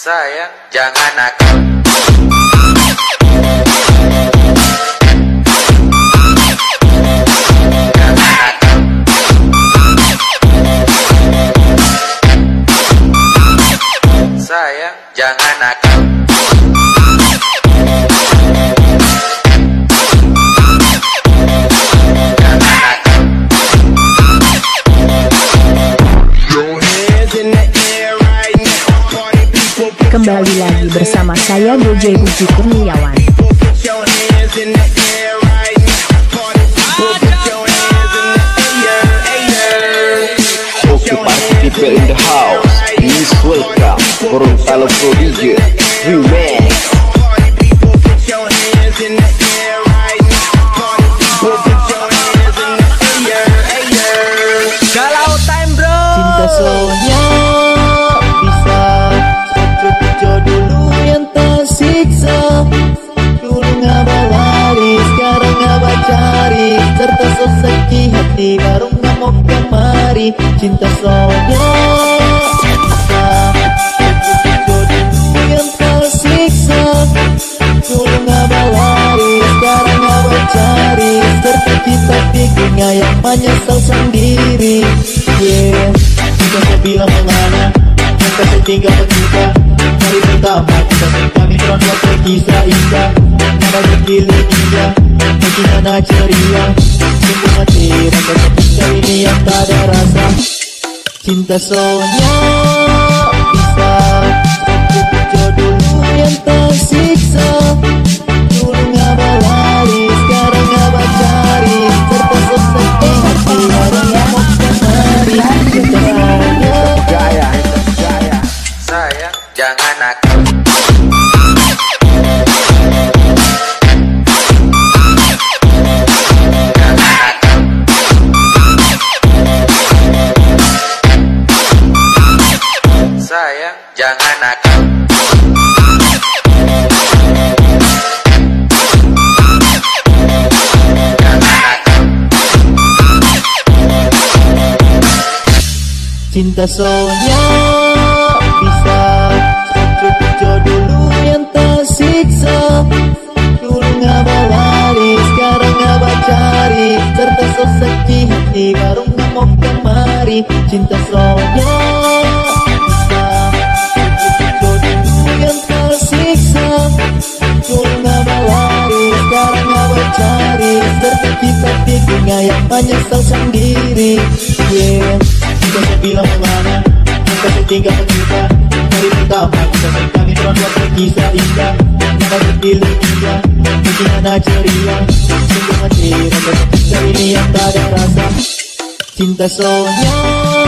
Sayang, jangan nakal. Sayang, jangan nakal. Kembali lagi bersama saya DJ Budi Kurniawan. Okay, people in the house. Please welcome Gorontalo Prodigy Remix. Kemari Cinta soalnya yang tersiksa sekarang kita bikin yang menyesal sendiri. Yeah. Kita bilang mengana Kita tinggal kita Hari pertama kita kami orang buat kisah indah Nada bergilir indah Bagaimana ceria. Sungguh mati rasa cinta ini yang tak ada rasa. Cinta soalnya Sayang, jangan nakal. Cinta soalnya bisa Sejuk dulu yang tersiksa. Dulu ngabah lari, sekarang ngabah cari Serta soseki hati baru ngamuk kemari. Cinta soalnya kita bikin yang menyesal sendiri. Yeah. Kita bilang ke mana Kita saya tinggal kita. Dari kita saya kami orang buat berkisah indah Nada bergilir indah Bagaimana ceria Sungguh mati rasa. Ini yang tak ada rasa. Cinta soalnya